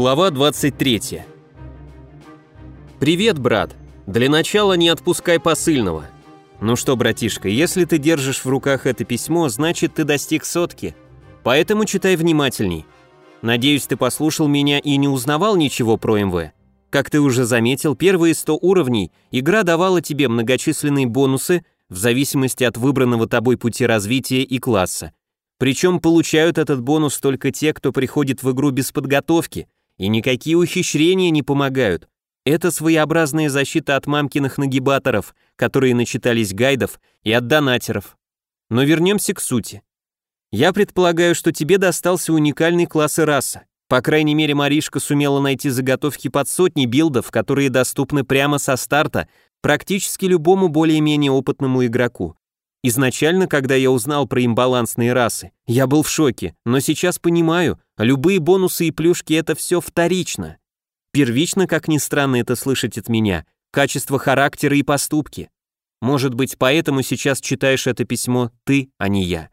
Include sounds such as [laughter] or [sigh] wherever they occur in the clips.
Глава 23. Привет, брат. Для начала не отпускай посыльного. Ну что, братишка, если ты держишь в руках это письмо, значит ты достиг сотки. Поэтому читай внимательней. Надеюсь, ты послушал меня и не узнавал ничего про МВ. Как ты уже заметил, первые 100 уровней игра давала тебе многочисленные бонусы в зависимости от выбранного тобой пути развития и класса. Причем получают этот бонус только те, кто приходит в игру без подготовки, и никакие ухищрения не помогают. Это своеобразная защита от мамкиных нагибаторов, которые начитались гайдов, и от донатеров. Но вернемся к сути. Я предполагаю, что тебе достался уникальный класс и раса. По крайней мере, Маришка сумела найти заготовки под сотни билдов, которые доступны прямо со старта практически любому более-менее опытному игроку. Изначально, когда я узнал про имбалансные расы, я был в шоке, но сейчас понимаю, любые бонусы и плюшки это все вторично. Первично, как ни странно это слышать от меня, качество характера и поступки. Может быть, поэтому сейчас читаешь это письмо ты, а не я.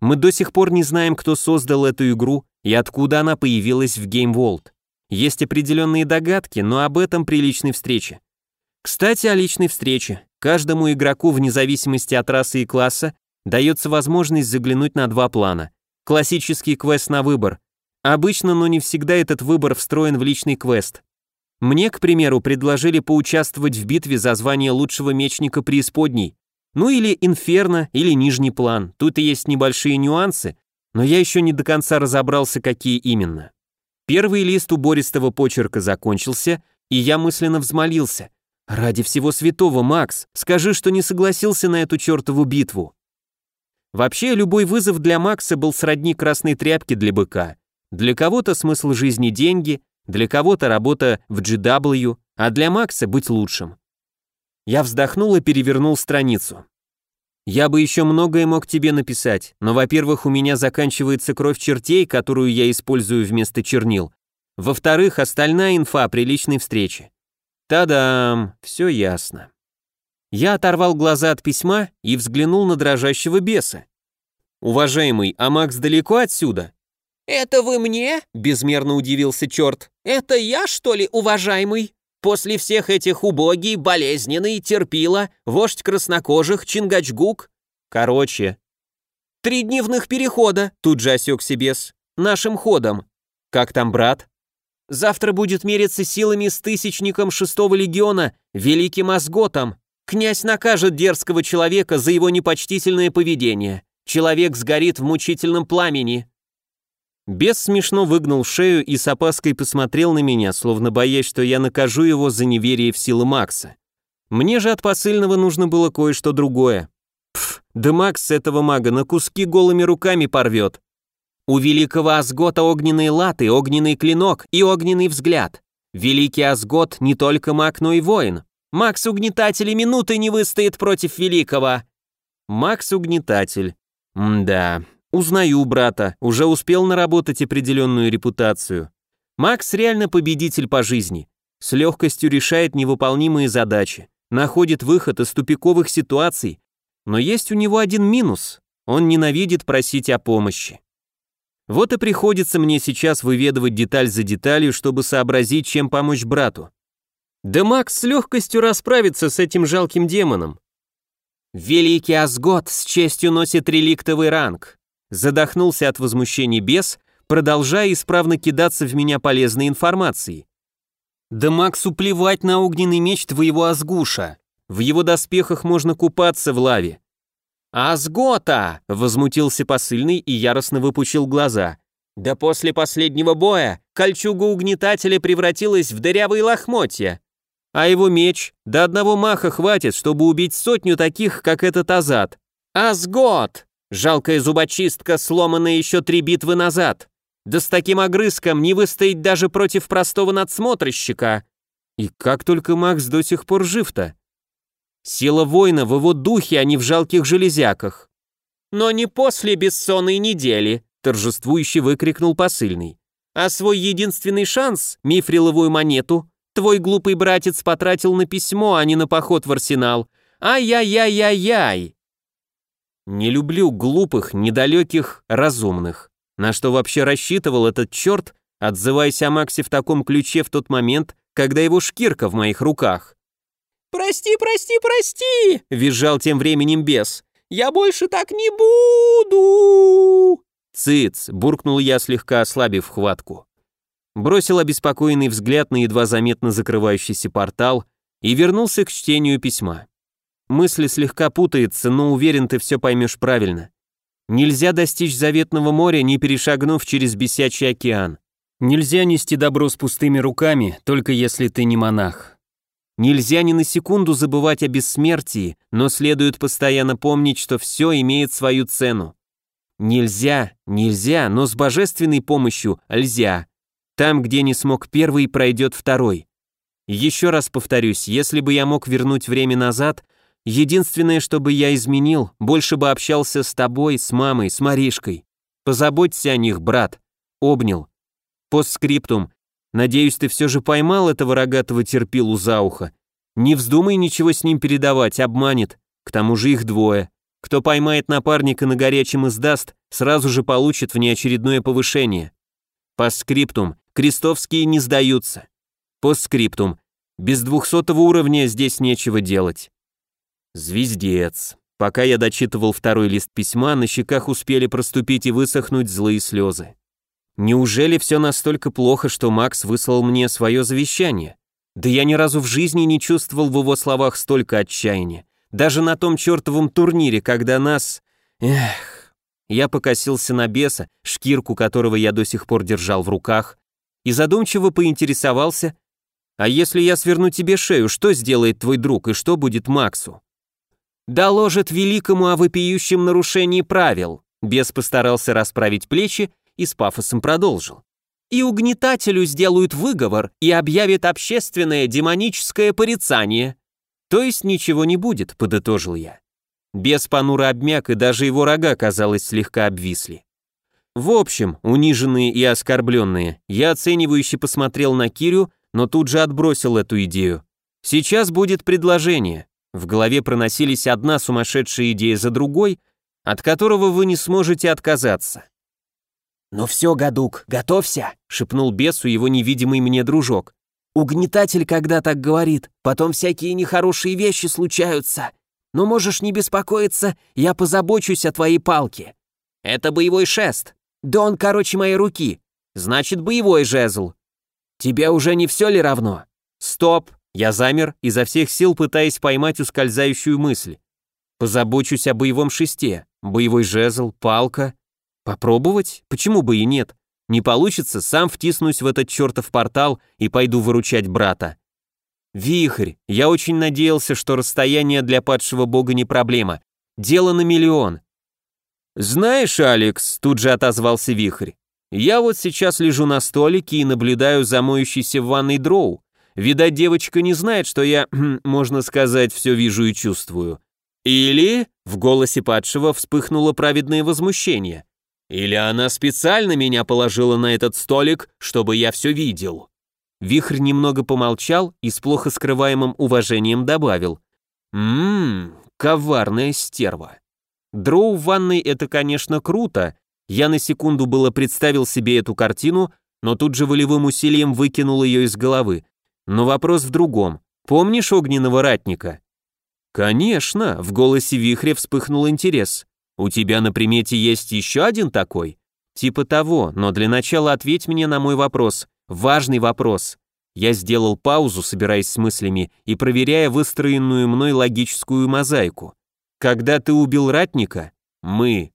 Мы до сих пор не знаем, кто создал эту игру и откуда она появилась в Game World. Есть определенные догадки, но об этом при личной встрече. Кстати, о личной встрече. Каждому игроку, вне зависимости от расы и класса, дается возможность заглянуть на два плана. Классический квест на выбор. Обычно, но не всегда этот выбор встроен в личный квест. Мне, к примеру, предложили поучаствовать в битве за звание лучшего мечника преисподней. Ну или инферно, или нижний план. Тут и есть небольшие нюансы, но я еще не до конца разобрался, какие именно. Первый лист убористого почерка закончился, и я мысленно взмолился. «Ради всего святого, Макс, скажи, что не согласился на эту чертову битву». Вообще, любой вызов для Макса был сродни красной тряпке для быка. Для кого-то смысл жизни – деньги, для кого-то работа в GW, а для Макса – быть лучшим. Я вздохнул и перевернул страницу. Я бы еще многое мог тебе написать, но, во-первых, у меня заканчивается кровь чертей, которую я использую вместо чернил. Во-вторых, остальная инфа при личной встрече. Та-дам, все ясно. Я оторвал глаза от письма и взглянул на дрожащего беса. «Уважаемый, а Макс далеко отсюда?» «Это вы мне?» – безмерно удивился черт. «Это я, что ли, уважаемый? После всех этих убогий, болезненный, терпила, вождь краснокожих, Чингачгук?» «Короче». «Три дневных перехода», – тут же осекся бес. «Нашим ходом». «Как там, брат?» Завтра будет мериться силами с тысячником шестого легиона, великим Асготом. Князь накажет дерзкого человека за его непочтительное поведение. Человек сгорит в мучительном пламени». Бес смешно выгнул шею и с опаской посмотрел на меня, словно боясь, что я накажу его за неверие в силы Макса. Мне же от посыльного нужно было кое-что другое. Пф, да Макс этого мага на куски голыми руками порвет. У великого Асгота огненные латы, огненный клинок и огненный взгляд. Великий Асгот не только маг, но и воин. Макс-угнетатель минуты не выстоит против великого. Макс-угнетатель. Мда, узнаю брата, уже успел наработать определенную репутацию. Макс реально победитель по жизни. С легкостью решает невыполнимые задачи, находит выход из тупиковых ситуаций, но есть у него один минус. Он ненавидит просить о помощи. Вот и приходится мне сейчас выведывать деталь за деталью, чтобы сообразить, чем помочь брату. Да Макс с легкостью расправится с этим жалким демоном. «Великий Асгот с честью носит реликтовый ранг», задохнулся от возмущения бес, продолжая исправно кидаться в меня полезной информацией. «Да Максу плевать на огненный меч твоего Азгуша. В его доспехах можно купаться в лаве. «Азгота!» — возмутился посыльный и яростно выпучил глаза. «Да после последнего боя кольчуга угнетателя превратилась в дырявые лохмотья. А его меч до одного маха хватит, чтобы убить сотню таких, как этот Азат. Азгот! Жалкая зубочистка, сломанная еще три битвы назад. Да с таким огрызком не выстоять даже против простого надсмотрщика». И как только Макс до сих пор жив-то? Сила воина в его духе, а не в жалких железяках. Но не после бессонной недели, торжествующе выкрикнул посыльный. А свой единственный шанс, мифриловую монету, твой глупый братец потратил на письмо, а не на поход в арсенал. Ай-яй-яй-яй-яй. Не люблю глупых, недалеких, разумных. На что вообще рассчитывал этот черт, Отзывайся о Максе в таком ключе в тот момент, когда его шкирка в моих руках. «Прости, прости, прости!» — визжал тем временем бес. «Я больше так не буду!» «Цыц!» — буркнул я, слегка ослабив хватку. Бросил обеспокоенный взгляд на едва заметно закрывающийся портал и вернулся к чтению письма. Мысли слегка путаются, но уверен, ты все поймешь правильно. Нельзя достичь заветного моря, не перешагнув через бесячий океан. Нельзя нести добро с пустыми руками, только если ты не монах. Нельзя ни на секунду забывать о бессмертии, но следует постоянно помнить, что все имеет свою цену. Нельзя, нельзя, но с божественной помощью льзя. Там, где не смог первый, пройдет второй. Еще раз повторюсь, если бы я мог вернуть время назад, единственное, что бы я изменил, больше бы общался с тобой, с мамой, с Маришкой. Позаботься о них, брат. Обнял. Постскриптум. Надеюсь, ты все же поймал этого рогатого терпилу за ухо. Не вздумай ничего с ним передавать, обманет. К тому же их двое. Кто поймает напарника на горячем и сдаст, сразу же получит внеочередное повышение. Постскриптум. Крестовские не сдаются. Постскриптум. Без двухсотого уровня здесь нечего делать. Звездец. Пока я дочитывал второй лист письма, на щеках успели проступить и высохнуть злые слезы. Неужели все настолько плохо, что Макс выслал мне свое завещание? Да я ни разу в жизни не чувствовал в его словах столько отчаяния. Даже на том чертовом турнире, когда нас... Эх... Я покосился на беса, шкирку которого я до сих пор держал в руках, и задумчиво поинтересовался, «А если я сверну тебе шею, что сделает твой друг и что будет Максу?» «Доложит великому о вопиющем нарушении правил», бес постарался расправить плечи и с пафосом продолжил. И угнетателю сделают выговор и объявят общественное демоническое порицание. То есть ничего не будет, подытожил я. Без понуро обмяк, и даже его рога, казалось, слегка обвисли. В общем, униженные и оскорбленные, я оценивающе посмотрел на Кирю, но тут же отбросил эту идею. Сейчас будет предложение. В голове проносились одна сумасшедшая идея за другой, от которого вы не сможете отказаться. «Ну все, гадук, готовься», — шепнул бесу его невидимый мне дружок. «Угнетатель, когда так говорит, потом всякие нехорошие вещи случаются. Но можешь не беспокоиться, я позабочусь о твоей палке. Это боевой шест. Да он короче моей руки. Значит, боевой жезл. Тебе уже не все ли равно? Стоп! Я замер, изо всех сил пытаясь поймать ускользающую мысль. Позабочусь о боевом шесте. Боевой жезл, палка. Попробовать? Почему бы и нет? Не получится, сам втиснусь в этот чертов портал и пойду выручать брата. Вихрь, я очень надеялся, что расстояние для падшего бога не проблема. Дело на миллион. Знаешь, Алекс, тут же отозвался Вихрь, я вот сейчас лежу на столике и наблюдаю за моющейся в ванной дроу. Видать, девочка не знает, что я, [clears throat] можно сказать, все вижу и чувствую. Или, в голосе падшего вспыхнуло праведное возмущение, или она специально меня положила на этот столик, чтобы я все видел?» Вихрь немного помолчал и с плохо скрываемым уважением добавил. «Ммм, коварная стерва. Дроу в ванной — это, конечно, круто. Я на секунду было представил себе эту картину, но тут же волевым усилием выкинул ее из головы. Но вопрос в другом. Помнишь огненного ратника?» «Конечно», — в голосе Вихря вспыхнул интерес. У тебя на примете есть еще один такой? Типа того, но для начала ответь мне на мой вопрос. Важный вопрос. Я сделал паузу, собираясь с мыслями и проверяя выстроенную мной логическую мозаику. Когда ты убил ратника? Мы.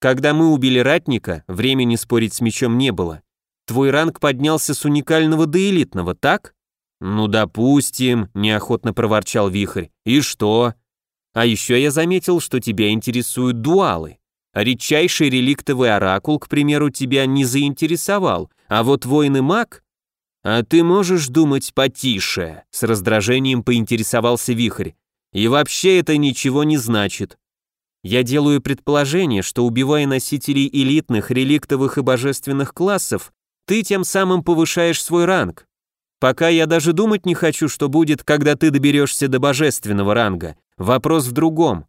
Когда мы убили ратника, времени спорить с мечом не было. Твой ранг поднялся с уникального до элитного, так? Ну, допустим, неохотно проворчал Вихрь. И что? А еще я заметил, что тебя интересуют дуалы. Редчайший реликтовый оракул, к примеру, тебя не заинтересовал, а вот воин и маг... А ты можешь думать потише, с раздражением поинтересовался Вихрь. И вообще это ничего не значит. Я делаю предположение, что убивая носителей элитных, реликтовых и божественных классов, ты тем самым повышаешь свой ранг. Пока я даже думать не хочу, что будет, когда ты доберешься до божественного ранга. Вопрос в другом.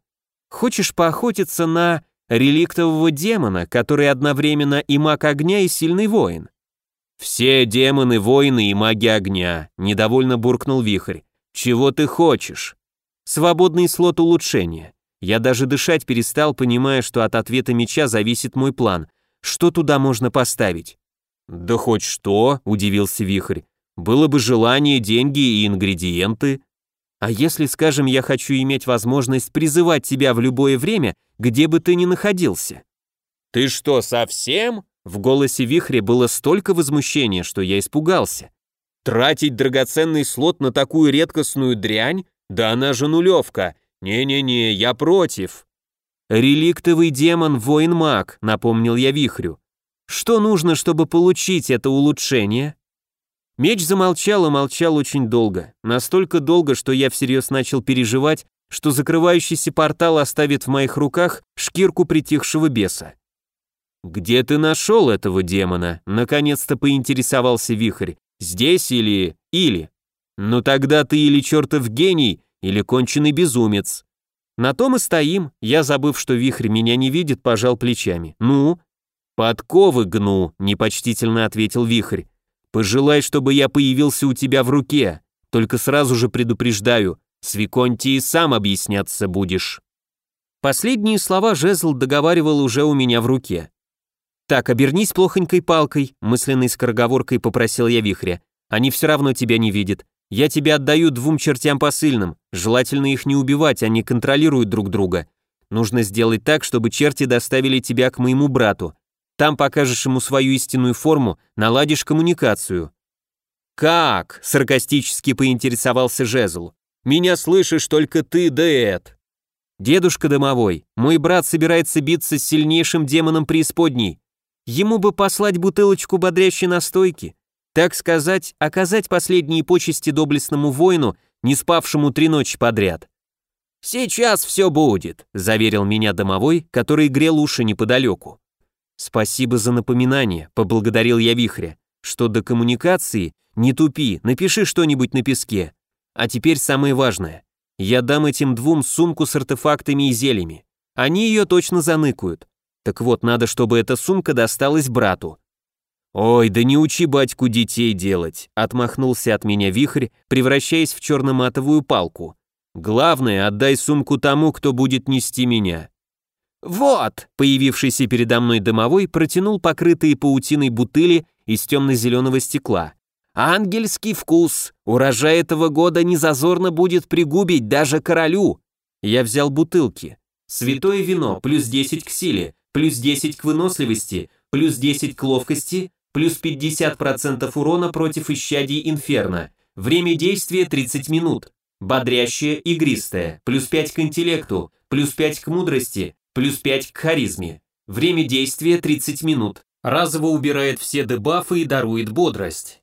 Хочешь поохотиться на реликтового демона, который одновременно и маг огня, и сильный воин? «Все демоны, воины и маги огня», — недовольно буркнул вихрь. «Чего ты хочешь?» «Свободный слот улучшения. Я даже дышать перестал, понимая, что от ответа меча зависит мой план. Что туда можно поставить?» «Да хоть что», — удивился вихрь. «Было бы желание, деньги и ингредиенты». «А если, скажем, я хочу иметь возможность призывать тебя в любое время, где бы ты ни находился?» «Ты что, совсем?» В голосе вихря было столько возмущения, что я испугался. «Тратить драгоценный слот на такую редкостную дрянь? Да она же нулевка. Не-не-не, я против». «Реликтовый демон, воин-маг», — напомнил я вихрю. «Что нужно, чтобы получить это улучшение?» Меч замолчал и молчал очень долго. Настолько долго, что я всерьез начал переживать, что закрывающийся портал оставит в моих руках шкирку притихшего беса. «Где ты нашел этого демона?» — наконец-то поинтересовался Вихрь. «Здесь или... или? Ну тогда ты или чертов гений, или конченый безумец». На том и стоим, я, забыв, что Вихрь меня не видит, пожал плечами. «Ну?» «Подковы гну», — непочтительно ответил Вихрь. «Пожелай, чтобы я появился у тебя в руке, только сразу же предупреждаю, с Виконтией сам объясняться будешь». Последние слова Жезл договаривал уже у меня в руке. «Так, обернись плохонькой палкой», — мысленной скороговоркой попросил я вихря. «Они все равно тебя не видят. Я тебя отдаю двум чертям посыльным. Желательно их не убивать, они контролируют друг друга. Нужно сделать так, чтобы черти доставили тебя к моему брату. Там покажешь ему свою истинную форму, наладишь коммуникацию». «Как?» — саркастически поинтересовался Жезл. «Меня слышишь только ты, да Эд». «Дедушка домовой, мой брат собирается биться с сильнейшим демоном преисподней. Ему бы послать бутылочку бодрящей настойки, так сказать, оказать последние почести доблестному воину, не спавшему три ночи подряд. «Сейчас все будет», — заверил меня домовой, который грел уши неподалеку. «Спасибо за напоминание», — поблагодарил я вихря. «Что до коммуникации, не тупи, напиши что-нибудь на песке. А теперь самое важное. Я дам этим двум сумку с артефактами и зельями. Они ее точно заныкают. Так вот, надо, чтобы эта сумка досталась брату. «Ой, да не учи батьку детей делать», — отмахнулся от меня вихрь, превращаясь в черно-матовую палку. «Главное, отдай сумку тому, кто будет нести меня». «Вот!» — появившийся передо мной домовой протянул покрытые паутиной бутыли из темно-зеленого стекла. «Ангельский вкус! Урожай этого года незазорно будет пригубить даже королю!» Я взял бутылки. Святое вино, плюс 10 к силе, плюс 10 к выносливости, плюс 10 к ловкости, плюс 50% урона против исчадий инферно. Время действия 30 минут. Бодрящее, игристое, плюс 5 к интеллекту, плюс 5 к мудрости, плюс 5 к харизме. Время действия 30 минут. Разово убирает все дебафы и дарует бодрость.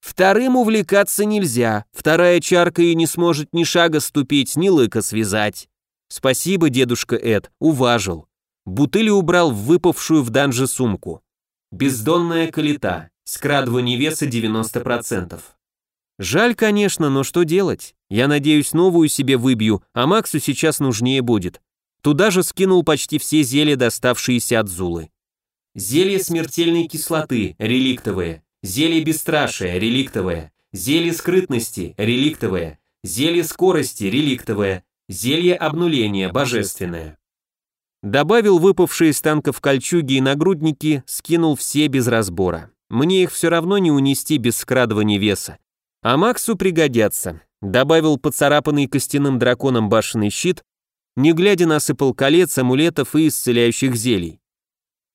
Вторым увлекаться нельзя, вторая чарка и не сможет ни шага ступить, ни лыка связать. Спасибо, дедушка Эд, уважил. Бутыли убрал в выпавшую в данже сумку. Бездонная калита. Скрадывание веса 90%. Жаль, конечно, но что делать? Я надеюсь, новую себе выбью, а Максу сейчас нужнее будет. Туда же скинул почти все зелья, доставшиеся от Зулы. Зелье смертельной кислоты, реликтовое. Зелье бесстрашия, реликтовое. Зелье скрытности, реликтовое. Зелье скорости, реликтовое. Зелье обнуления, божественное. Добавил выпавшие из танков кольчуги и нагрудники, скинул все без разбора. Мне их все равно не унести без скрадывания веса. А Максу пригодятся. Добавил поцарапанный костяным драконом башенный щит, не глядя насыпал колец, амулетов и исцеляющих зелий.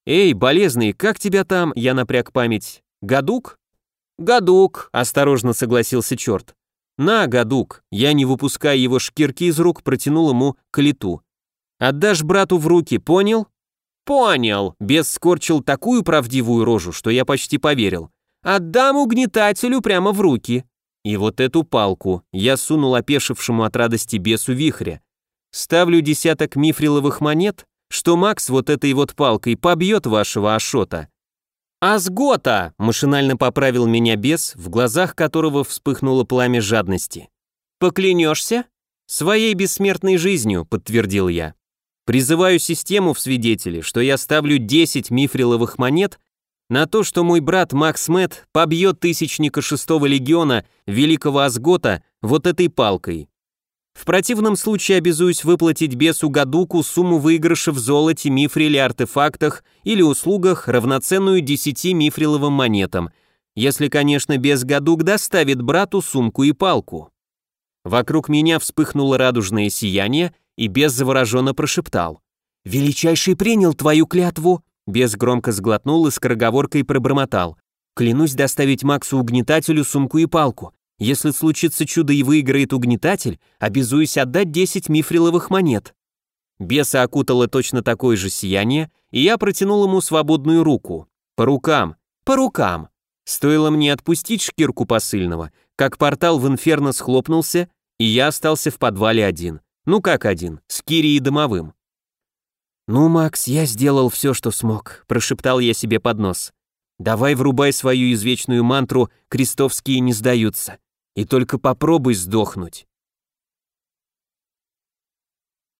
«Эй, болезный, как тебя там?» — я напряг память. «Гадук?» «Гадук», — осторожно согласился черт. «На, гадук!» Я, не выпуская его шкирки из рук, протянул ему калиту. Отдашь брату в руки, понял? Понял. Бес скорчил такую правдивую рожу, что я почти поверил. Отдам угнетателю прямо в руки. И вот эту палку я сунул опешившему от радости бесу вихря. Ставлю десяток мифриловых монет, что Макс вот этой вот палкой побьет вашего Ашота. «Азгота!» – машинально поправил меня бес, в глазах которого вспыхнуло пламя жадности. «Поклянешься?» «Своей бессмертной жизнью», – подтвердил я. Призываю систему в свидетели, что я ставлю 10 мифриловых монет На то, что мой брат Макс Мэтт побьет тысячника шестого легиона Великого Асгота вот этой палкой. В противном случае обязуюсь выплатить бесу Гадуку сумму выигрыша в золоте, мифриле, артефактах или услугах, равноценную 10 мифриловым монетам, если, конечно, бес Гадук доставит брату сумку и палку. Вокруг меня вспыхнуло радужное сияние, и бес завороженно прошептал. «Величайший принял твою клятву!» Бес громко сглотнул и скороговоркой пробормотал. «Клянусь доставить Максу-угнетателю сумку и палку. Если случится чудо и выиграет угнетатель, обязуюсь отдать 10 мифриловых монет. Беса окутало точно такое же сияние, и я протянул ему свободную руку. По рукам, по рукам. Стоило мне отпустить шкирку посыльного, как портал в инферно схлопнулся, и я остался в подвале один. Ну как один, с Кири и домовым. «Ну, Макс, я сделал все, что смог», – прошептал я себе под нос. «Давай врубай свою извечную мантру «Крестовские не сдаются». И только попробуй сдохнуть.